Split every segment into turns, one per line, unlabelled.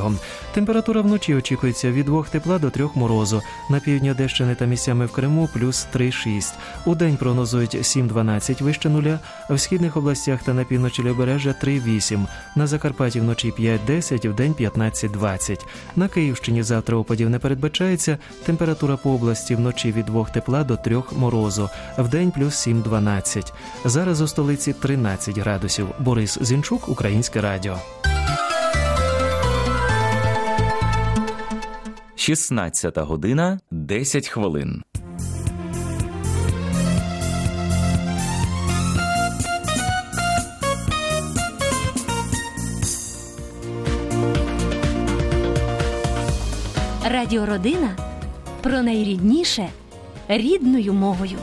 снігом. Температура вночі очікується від 2 тепла до 3 морозу. На півдні Одещини та місцями в Криму плюс 3-6. У день прогнозують 7-12 вище нуля, в східних областях та на півночі лівобережжя 3-8. На Закарпатті вночі 5-10, в день 15-20. На Київщині завтра опадів не передбачається. Температура по області вночі від 2 тепла до 3 морозу, в день плюс 7-12. Зараз у столиці 13 градусів. Борис Зінчук, Українське радіо.
16 година 10 хвилин.
Радіородина про найрідніше рідною мовою.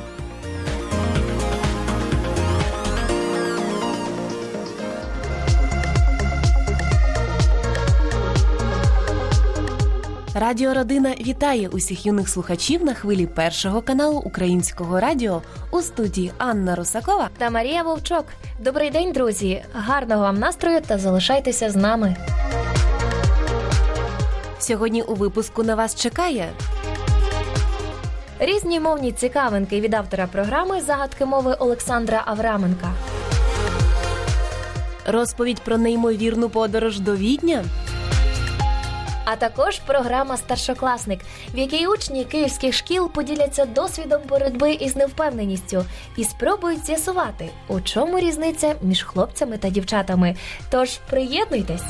Радіо Родина вітає усіх юних слухачів на хвилі першого каналу Українського радіо у студії Анна Русакова.
та Марія Вовчок. Добрий день, друзі! Гарного вам настрою та залишайтеся з нами.
Сьогодні у випуску на вас чекає
Різні мовні цікавинки від автора програми Загадки мови Олександра Авраменка.
розповідь про неймовірну подорож до Відня,
А також програма Старшокласник, в якій учні київських шкіл поділяться досвідом боротьби із невпевненістю і спробують з'ясувати, у чому різниця між хлопцями та дівчатами. Тож приєднуйтесь!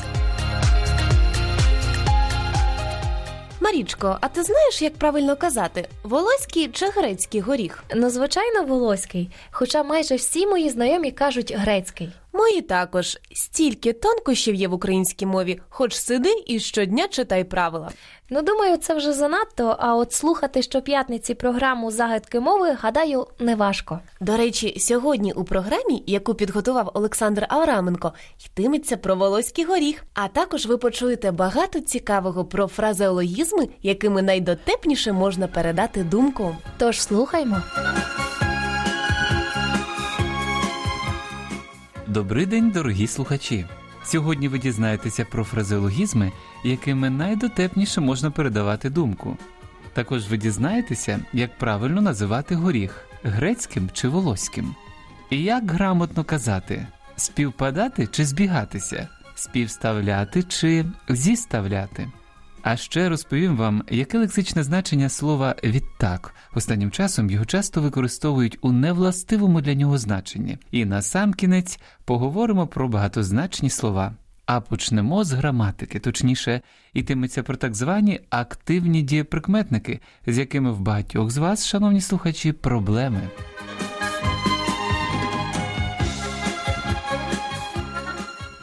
Марічко, а ти знаєш, як правильно казати волоський чи грецький горіх?
Ну, звичайно, волоський, хоча майже всі мої знайомі кажуть грецький.
Мої також стільки тонкощів є в українській мові, хоч сиди і щодня читай правила.
Ну, думаю, це вже занадто, а от слухати щоп'ятниці програму Загадки мови, гадаю, неважко.
До речі, сьогодні у програмі, яку підготував Олександр Авраменко, йтиметься про волоський горіх. А також ви почуєте багато цікавого про фразеологізми, якими найдотепніше можна передати думку.
Тож слухаймо.
Добрий день, дорогі слухачі! Сьогодні ви дізнаєтеся про фразеологізми, якими найдотепніше можна передавати думку. Також ви дізнаєтеся, як правильно називати горіх грецьким чи волоським. І як грамотно казати співпадати чи збігатися, співставляти чи зіставляти. А ще розповім вам, яке лексичне значення слова відтак. Останнім часом його часто використовують у невластивому для нього значенні. І на сам кінець поговоримо про багатозначні слова. А почнемо з граматики, точніше, йтиметься про так звані активні дієприкметники, з якими в багатьох з вас, шановні слухачі, проблеми.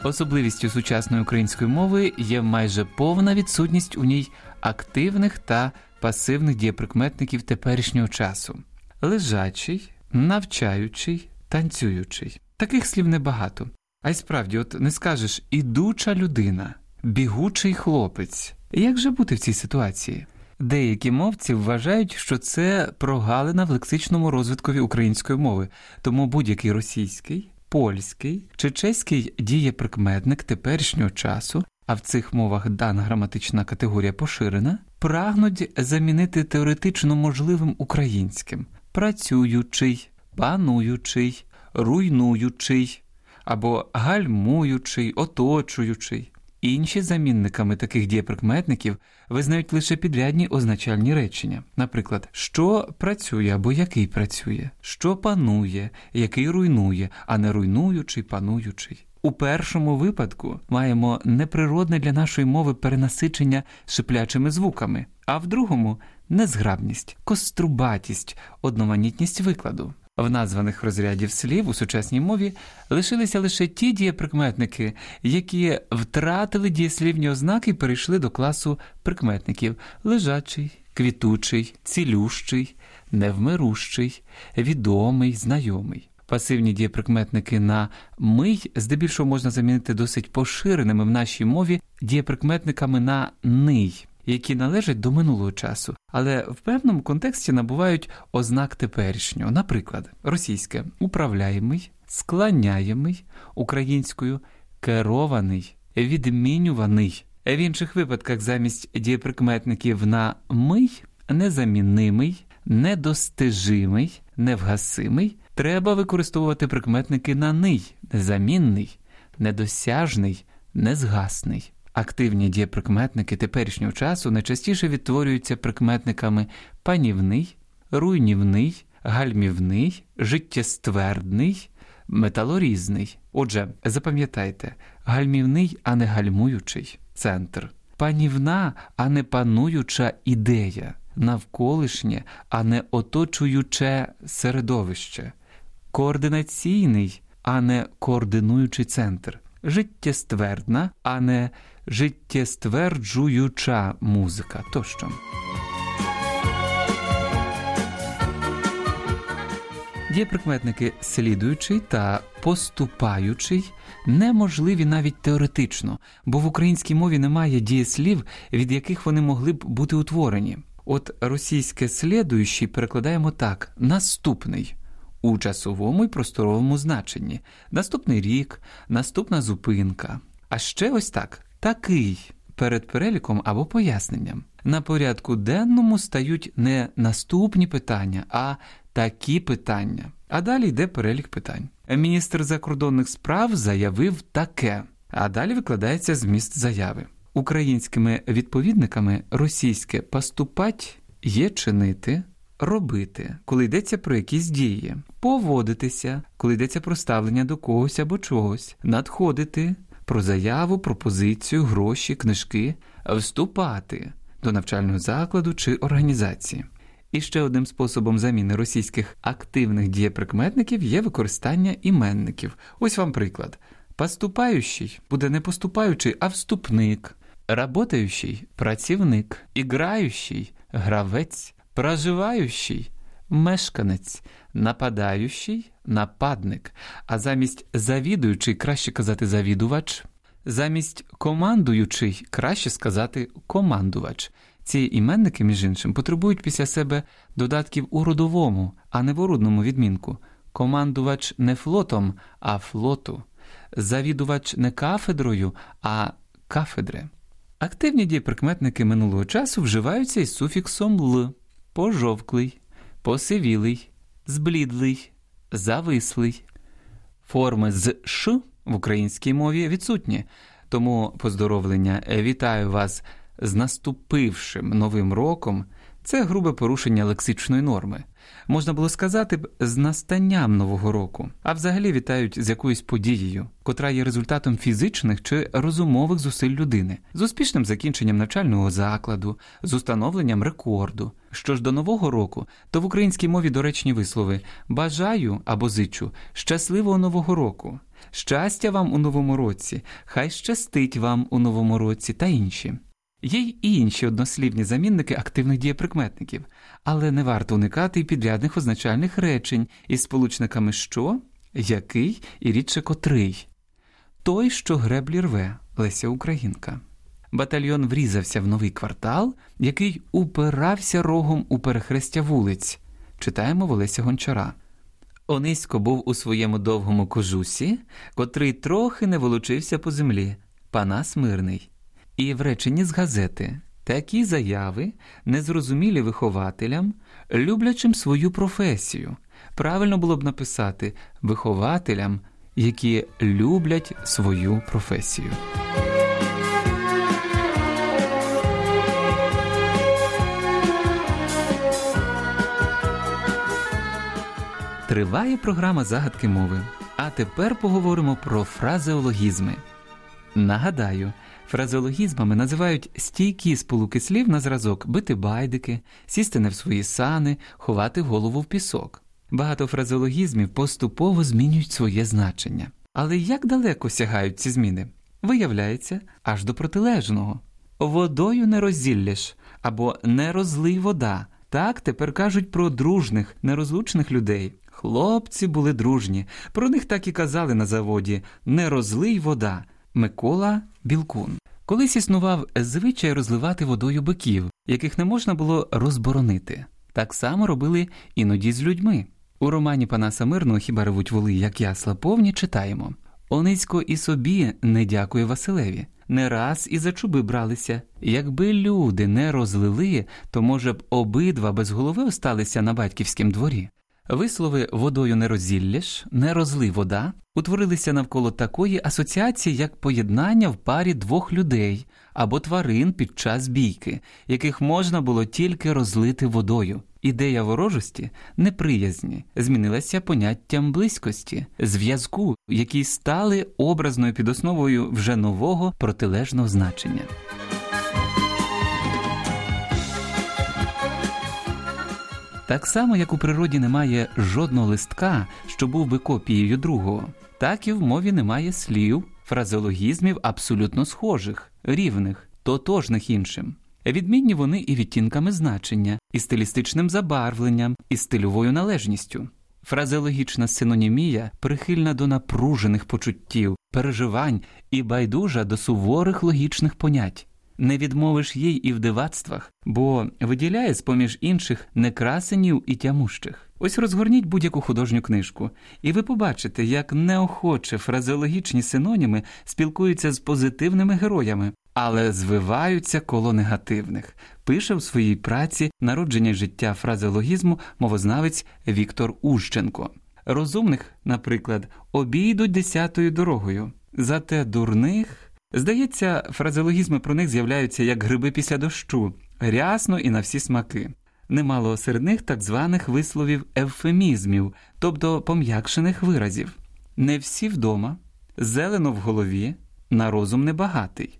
Особливістю сучасної української мови є майже повна відсутність у ній активних та пасивних дієприкметників теперішнього часу: лежачий, навчаючий, танцюючий. Таких слів небагато. А й справді, от не скажеш ідуча людина, бігучий хлопець. Як же бути в цій ситуації? Деякі мовці вважають, що це прогалина в лексичному розвиткові української мови, тому будь-який російський, польський чи чеський дієприкметник теперішнього часу, а в цих мовах дана граматична категорія поширена, прагнуть замінити теоретично можливим українським працюючий, пануючий, руйнуючий або гальмуючий, оточуючий. Інші замінниками таких дієприкметників визнають лише підрядні означальні речення, наприклад, що працює або який працює, що панує, який руйнує, а не руйнуючий, пануючий. У першому випадку маємо неприродне для нашої мови перенасичення шиплячими звуками, а в другому незграбність, кострубатість, одноманітність викладу. В названих розрядів слів у сучасній мові лишилися лише ті дієприкметники, які втратили дієслівні ознаки і перейшли до класу прикметників лежачий, квітучий, цілющий, невмирущий, відомий, знайомий. Пасивні дієприкметники на мий здебільшого можна замінити досить поширеними в нашій мові дієприкметниками на ний які належать до минулого часу, але в певному контексті набувають ознак теперішнього. Наприклад, російське управляємий, склоняємий, українською керований, відмінюваний, В інших випадках замість дієприкметників на мий, незаміннимий, недостижимий, невгасимий, треба використовувати прикметники на ний, незамінний, недосяжний, незгасний. Активні дієприкметники теперішнього часу найчастіше відтворюються прикметниками панівний, руйнівний, гальмівний, життєствердний, металорізний. Отже, запам'ятайте, гальмівний, а не гальмуючий центр, панівна, а не пануюча ідея, навколишнє, а не оточуюче середовище, координаційний, а не координуючий центр, життєствердна, а не життєстверджуюча музика тощо. Дієприкметники слідуючий та поступаючий неможливі навіть теоретично, бо в українській мові немає дієслів, від яких вони могли б бути утворені. От російське слідуючий перекладаємо так: наступний у часовому і просторовому значенні, наступний рік, наступна зупинка. А ще ось так: такий перед переліком або поясненням. На порядку денному стають не наступні питання, а такі питання. А далі йде перелік питань. Міністр закордонних справ заявив таке, а далі викладається зміст заяви. Українськими відповідниками російське поступать є чинити, робити, коли йдеться про якісь дії, поводитися, коли йдеться про ставлення до когось або чогось, надходити, про заяву, пропозицію, гроші, книжки, вступати до навчального закладу чи організації. І ще одним способом заміни російських активних дієприкметників є використання іменників. Ось вам приклад. Поступаючий буде не поступаючий, а вступник, работаючий працівник, іграючий гравець, проживаючий мешканець, нападаючий нападник, а замість завідуючий краще казати завідувач, замість командуючий краще сказати командувач. Ці іменники, між іншим, потребують після себе додатків у родовому, а не в орудному відмінку. Командувач не флотом, а флоту, завідувач не кафедрою, а кафедри. Активні дієприкметники минулого часу вживаються із суфіксом л, пожовклий, посивілий, зблідлий, завислий. Форми з ш в українській мові відсутні, тому поздоровлення вітаю вас з наступившим новим роком це грубе порушення лексичної норми. Можна було сказати б з настанням нового року, а взагалі вітають з якоюсь подією, котра є результатом фізичних чи розумових зусиль людини, з успішним закінченням навчального закладу, з установленням рекорду. Що ж до нового року, то в українській мові доречні вислови бажаю або зичу щасливого нового року, щастя вам у новому році, хай щастить вам у новому році та інші. Є й інші однослівні замінники активних дієприкметників, але не варто уникати й підрядних означальних речень із сполучниками що, який і рідше котрий. Той, що греблі рве Леся Українка. Батальйон врізався в новий квартал, який упирався рогом у перехрестя вулиць. Читаємо в Олеся Гончара. Онисько був у своєму довгому кожусі, котрий трохи не волочився по землі, панас мирний. І в реченні з газети такі заяви незрозумілі вихователям, люблячим свою професію. Правильно було б написати вихователям, які люблять свою професію. Триває програма загадки мови. А тепер поговоримо про фразеологізми. Нагадаю, фразеологізмами називають стійкі сполуки слів на зразок бити байдики, сісти не в свої сани, ховати голову в пісок. Багато фразеологізмів поступово змінюють своє значення. Але як далеко сягають ці зміни? Виявляється, аж до протилежного. Водою не роззіллєш або не розлий вода. Так тепер кажуть про дружних, нерозлучних людей. Хлопці були дружні, про них так і казали на заводі не розлий вода. Микола Білкун. Колись існував звичай розливати водою биків, яких не можна було розборонити. Так само робили іноді з людьми. У романі Панаса Мирного Хіба ревуть воли, як ясла повні, читаємо Оницько і собі не дякує Василеві. Не раз і за чуби бралися. Якби люди не розлили, то, може б, обидва без голови осталися на батьківськім дворі. Вислови водою не розілляш, не розли вода утворилися навколо такої асоціації, як поєднання в парі двох людей або тварин під час бійки, яких можна було тільки розлити водою. Ідея ворожості, неприязні, змінилася поняттям близькості, зв'язку, які стали образною підосновою вже нового протилежного значення. Так само, як у природі немає жодного листка, що був би копією другого, так і в мові немає слів, фразеологізмів абсолютно схожих, рівних, тотожних іншим. Відмінні вони і відтінками значення, і стилістичним забарвленням, і стильовою належністю. Фразеологічна синонімія прихильна до напружених почуттів, переживань і байдужа до суворих логічних понять. Не відмовиш їй і в дивацтвах, бо виділяє з поміж інших некрасенів і тямущих. Ось розгорніть будь-яку художню книжку, і ви побачите, як неохоче фразеологічні синоніми спілкуються з позитивними героями, але звиваються коло негативних. Пише в своїй праці народження життя фразеологізму мовознавець Віктор Ущенко. Розумних, наприклад, обійдуть десятою дорогою, зате дурних. Здається, фразеологізми про них з'являються як гриби після дощу, рясно і на всі смаки. Немало серед них так званих висловів евфемізмів, тобто пом'якшених виразів. Не всі вдома, зелено в голові, на розум небагатий.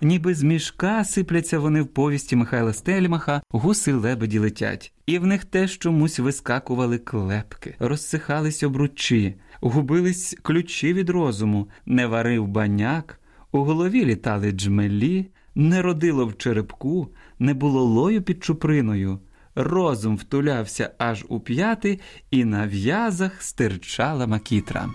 Ніби з мішка сипляться вони в повісті Михайла Стельмаха, гуси лебеді летять, і в них теж чомусь вискакували клепки, розсихались обручі, губились ключі від розуму, не варив баняк, у голові літали джмелі, не родило в черепку, не було лою під чуприною. Розум втулявся аж у п'яти, і на в'язах стирчала макітра.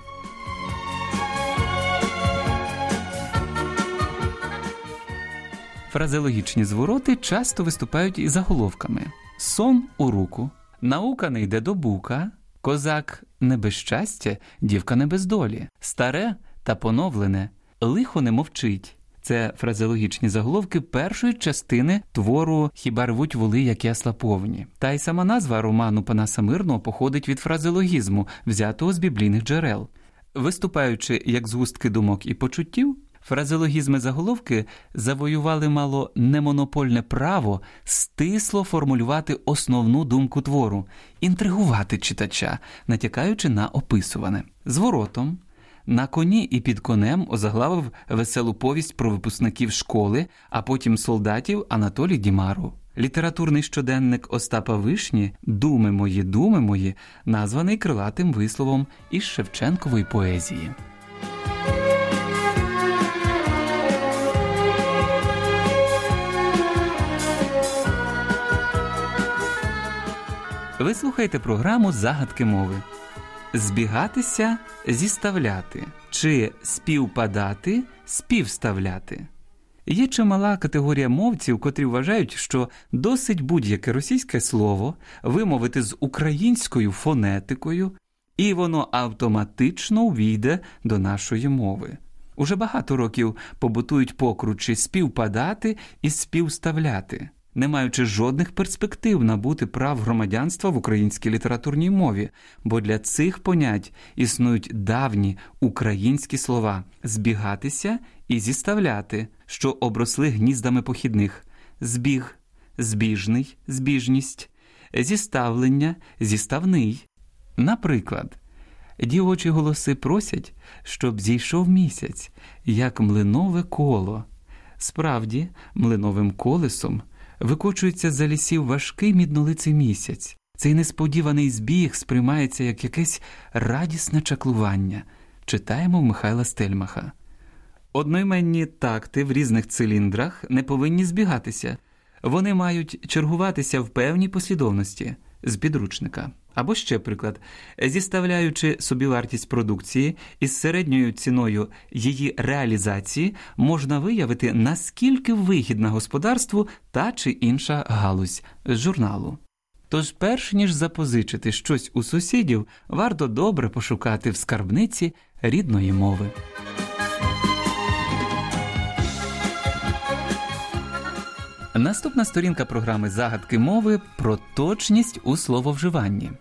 Фразеологічні звороти часто виступають і заголовками: Сон у руку, наука не йде до бука, козак не без щастя, дівка не без долі, старе та поновлене, лихо не мовчить. Це фразеологічні заголовки першої частини твору Хіба рвуть воли, як ясла повні. Та й сама назва роману Панаса Мирного походить від фразеологізму, взятого з біблійних джерел. Виступаючи як згустки думок і почуттів, фразеологізми заголовки завоювали мало немонопольне право стисло формулювати основну думку твору, інтригувати читача, натякаючи на описуване. Зворотом на коні і під конем озаглавив веселу повість про випускників школи, а потім солдатів Анатолій Дімару. Літературний щоденник Остапа Вишні Думи мої, думи мої, названий крилатим висловом із Шевченкової поезії. Ви слухаєте програму Загадки мови. Збігатися зіставляти чи співпадати співставляти. Є чимала категорія мовців, котрі вважають, що досить будь-яке російське слово вимовити з українською фонетикою, і воно автоматично увійде до нашої мови. Уже багато років побутують покручі співпадати і співставляти не маючи жодних перспектив набути прав громадянства в українській літературній мові, бо для цих понять існують давні українські слова збігатися і зіставляти, що обросли гніздами похідних, збіг, збіжний, збіжність, зіставлення, зіставний. Наприклад, дівочі голоси просять, щоб зійшов місяць, як млинове коло. Справді, млиновим колесом викочується за лісів важкий міднолиций місяць. Цей несподіваний збіг сприймається як якесь радісне чаклування. Читаємо Михайла Стельмаха. Одноіменні такти в різних циліндрах не повинні збігатися, вони мають чергуватися в певній послідовності з підручника. Або ще приклад, зіставляючи собівартість продукції із середньою ціною її реалізації, можна виявити, наскільки вигідна господарству та чи інша галузь з журналу. Тож, перш ніж запозичити щось у сусідів, варто добре пошукати в скарбниці рідної мови. Наступна сторінка програми Загадки мови про точність у слововживанні.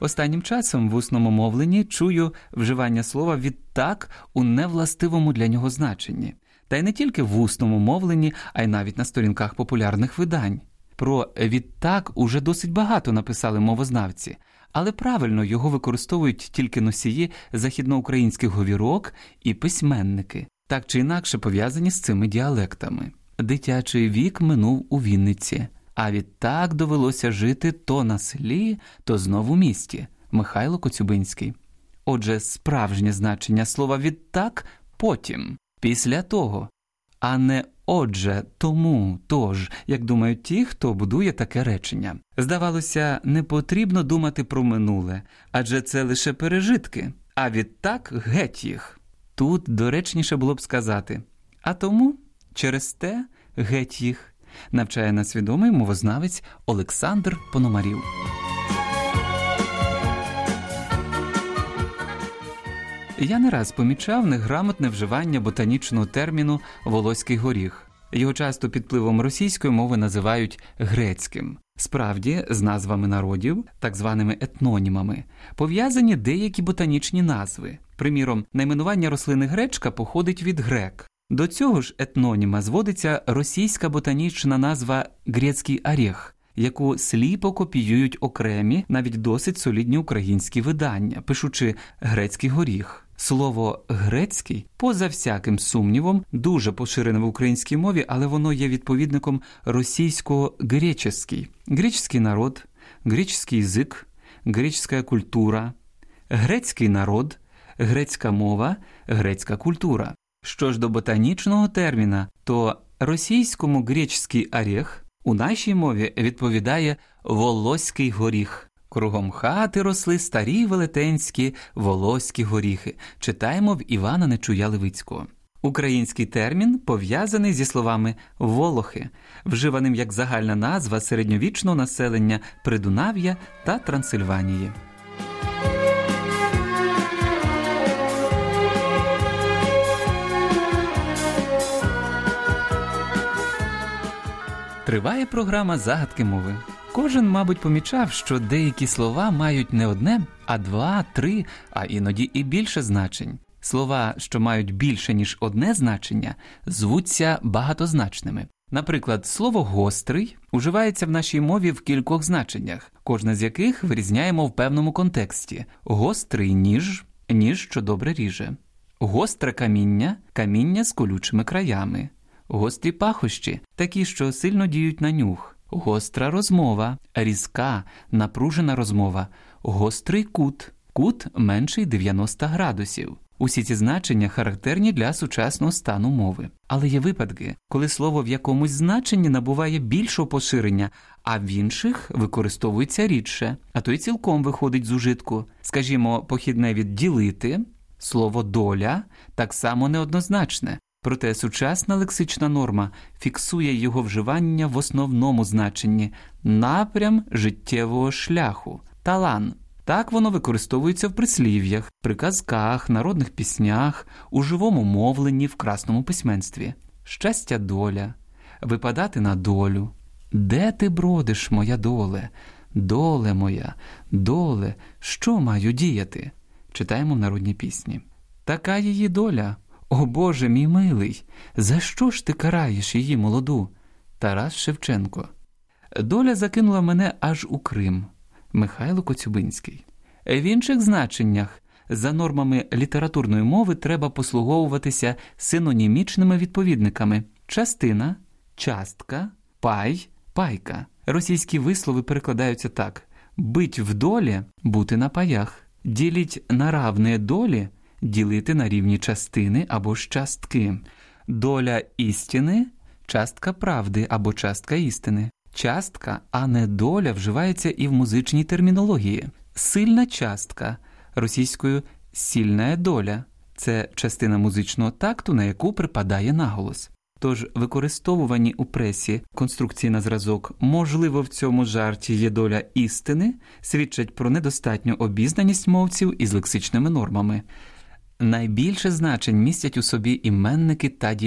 Останнім часом в усному мовленні чую вживання слова відтак у невластивому для нього значенні. Та й не тільки в усному мовленні, а й навіть на сторінках популярних видань. Про відтак уже досить багато написали мовознавці, але правильно його використовують тільки носії західноукраїнських говірок і письменники, так чи інакше пов'язані з цими діалектами. Дитячий вік минув у Вінниці, а відтак довелося жити то на селі, то знову в місті. Михайло Коцюбинський. Отже, справжнє значення слова відтак потім, після того, а не отже, тому, тож, як думають ті, хто будує таке речення. Здавалося, не потрібно думати про минуле, адже це лише пережитки, а відтак геть їх. Тут доречніше було б сказати, а тому через те геть їх, навчає нас відомий мовознавець Олександр Пономарів. Я не раз помічав неграмотне вживання ботанічного терміну волоський горіх. Його часто під впливом російської мови називають грецьким. Справді, з назвами народів, так званими етнонімами, пов'язані деякі ботанічні назви. Приміром, найменування рослини гречка походить від грек. До цього ж етноніма зводиться російська ботанічна назва грецький орех, яку сліпо копіюють окремі, навіть досить солідні українські видання, пишучи грецький горіх. Слово грецький, поза всяким сумнівом, дуже поширене в українській мові, але воно є відповідником російського греческий. Греческий народ, греческий язик, греческая культура, грецький народ, грецька мова, грецька культура. Що ж до ботанічного терміна, то російському греческий орех у нашій мові відповідає волоський горіх. Кругом хати росли старі велетенські волоські горіхи. Читаємо в Івана Нечуя Левицького. Український термін пов'язаний зі словами волохи, вживаним як загальна назва середньовічного населення Придунав'я та Трансильванії. Триває програма загадки мови. Кожен, мабуть, помічав, що деякі слова мають не одне, а два, три, а іноді і більше значень. Слова, що мають більше ніж одне значення, звуться багатозначними. Наприклад, слово гострий уживається в нашій мові в кількох значеннях, кожне з яких вирізняємо в певному контексті: гострий ніж, ніж, що добре ріже, гостре каміння, каміння з колючими краями, гострі пахощі, такі, що сильно діють на нюх. Гостра розмова, різка, напружена розмова, гострий кут, кут менший 90 градусів. Усі ці значення характерні для сучасного стану мови. Але є випадки, коли слово в якомусь значенні набуває більшого поширення, а в інших використовується рідше, а то й цілком виходить з ужитку. Скажімо, похідне від ділити, слово доля так само неоднозначне. Проте сучасна лексична норма фіксує його вживання в основному значенні напрям життєвого шляху, талан. Так воно використовується в прислів'ях, приказках, народних піснях, у живому мовленні в красному письменстві. Щастя, доля, випадати на долю. Де ти бродиш, моя доле? Доле моя, доле, що маю діяти? Читаємо в народній пісні. Така її доля. О Боже мій милий, за що ж ти караєш її молоду? Тарас Шевченко. Доля закинула мене аж у Крим. Михайло Коцюбинський. В інших значеннях за нормами літературної мови треба послуговуватися синонімічними відповідниками: частина, частка, пай, пайка. Російські вислови перекладаються так: бить в долі бути на паях, діліть на равне долі ділити на рівні частини або ж частки, доля істини, частка правди або частка істини. Частка, а не доля вживається і в музичній термінології. Сильна частка російською сильна доля це частина музичного такту, на яку припадає наголос. Тож використовувані у пресі конструкції на зразок можливо в цьому жарті є доля істини, свідчать про недостатню обізнаність мовців із лексичними нормами. Найбільше значень містять у собі іменники та